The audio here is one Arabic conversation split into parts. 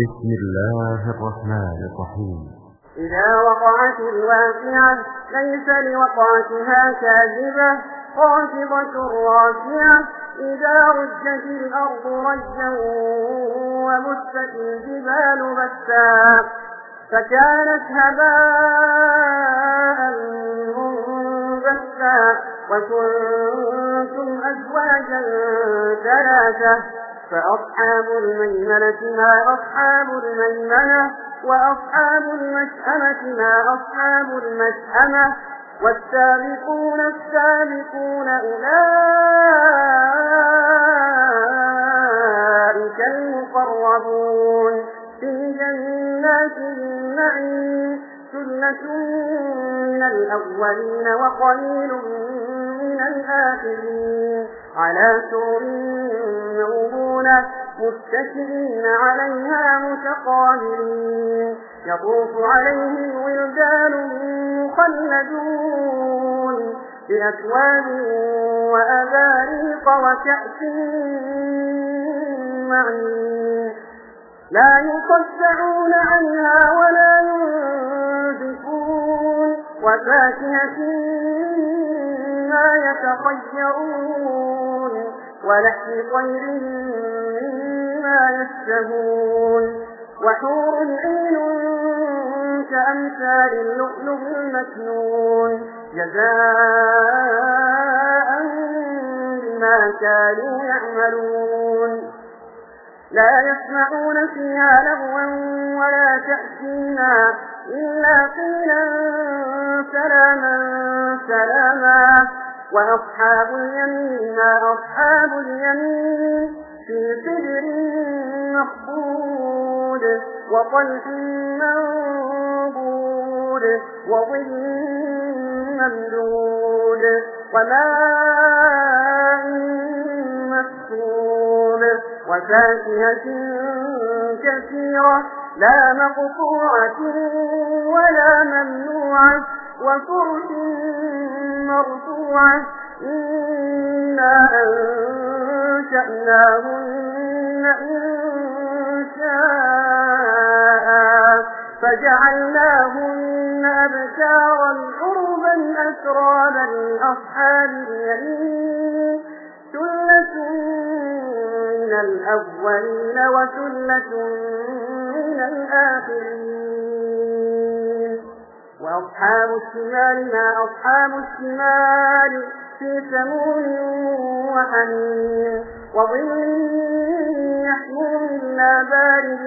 بسم الله الرحمن الرحيم. إذا وقعت الواقعة ليس لوقعتها كاذبة خافضة رافعة إذا رجت الأرض رجا ومست الجبال بسا فكانت هباء منبسا وكنتم أزواجا ثلاثة. فأصحاب الميمنة ما أصحاب الميمنة وأصحاب المشأمة ما أصحاب المشأمة والسابقون السابقون أولئك المقربون في جنات النعيم سلة من الأولين وقليل من الآخرين على سور موضونة متكئين عليها متقابلين. يطوف عليهم ولدان مخلدون بأكواب وأباريق وكأس معين. لا يصدعون عنها ولا ينزفون. وفاكهة ما يتخيرون. ولحم طير مما يشتهون. وحور عين كأمثال اللؤلؤ المكنون. جزاء بما كانوا يعملون. لا يسمعون فيها لغوا ولا تأثيما. إلا قيلا سلاما سلاما. وأصحاب اليمين ما أصحاب اليمين. في سدر مخبود وطلح منبود وظل ممدود وماء مسكوب وفاكهة كثيرة لا مقطوعة ولا ممنوعة وفرش مرفوعة إنا أنشأناهن إنشاء فجعلناهن أبكارا عربا أسرابا لأصحاب اليمين ثلة من الأولين وثلة من الآخرين وأصحاب الشمال ما أصحاب الشمال في سموم وحميم وظل يحمون لا بارد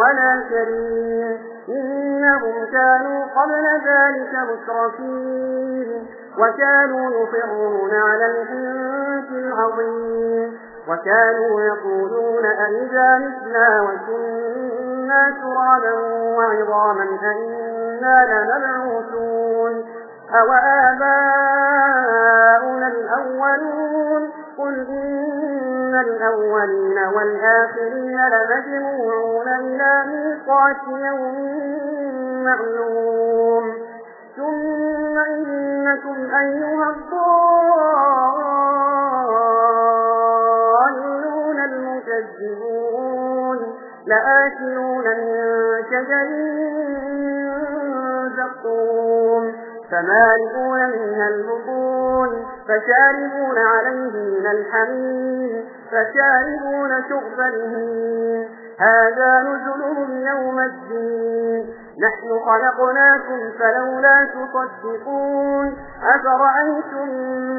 ولا كريم. إنهم كانوا قبل ذلك مترفين وكانوا يصرون على الحنس العظيم. وكانوا يقولون أئذا مثلا وكنا ترابا وعظاما أئنا لمبعوثون. أوآباؤنا الأولون قل إن الأولين والآخرين لمجموعون إلى ميقات يوم معلوم. ثم إنكم أيها الضالون المكذبون لآكلون من شجر فمالئون منها البطون فشاربون عليه من الحميم فشاربون شرب هذا نزلهم يوم الدين. نحن خلقناكم فلولا تصدقون. أفرأيتم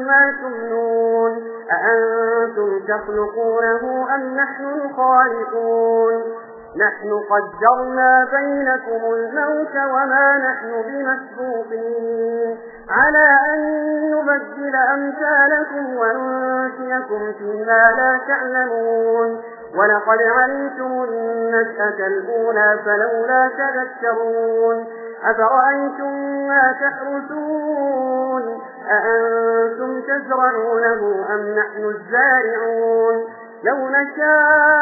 ما تمنون؟ أأنتم تخلقونه أم نحن الخالقون؟ نحن قدرنا بينكم الموت وما نحن بمسبوقين على أن نبدل أمثالكم وننشئكم فيما لا تعلمون. ولقد علمتم النشأة الأولى فلولا تذكرون. أفرأيتم ما تحرثون؟ أأنتم تزرعونه أم نحن الزارعون؟ لو نشاء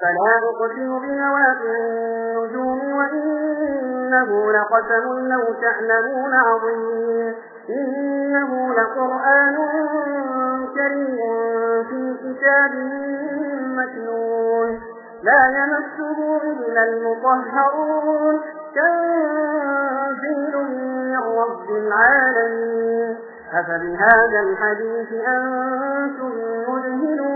فلا أقسم بمواقع النجوم وإنه لقسم لو تعلمون عظيم. إنه لقرآن كريم في كتاب مكنون. لا يمسه إلا المطهرون. تنزيل من رب العالمين. أفبهذا الحديث أنتم مدهنون.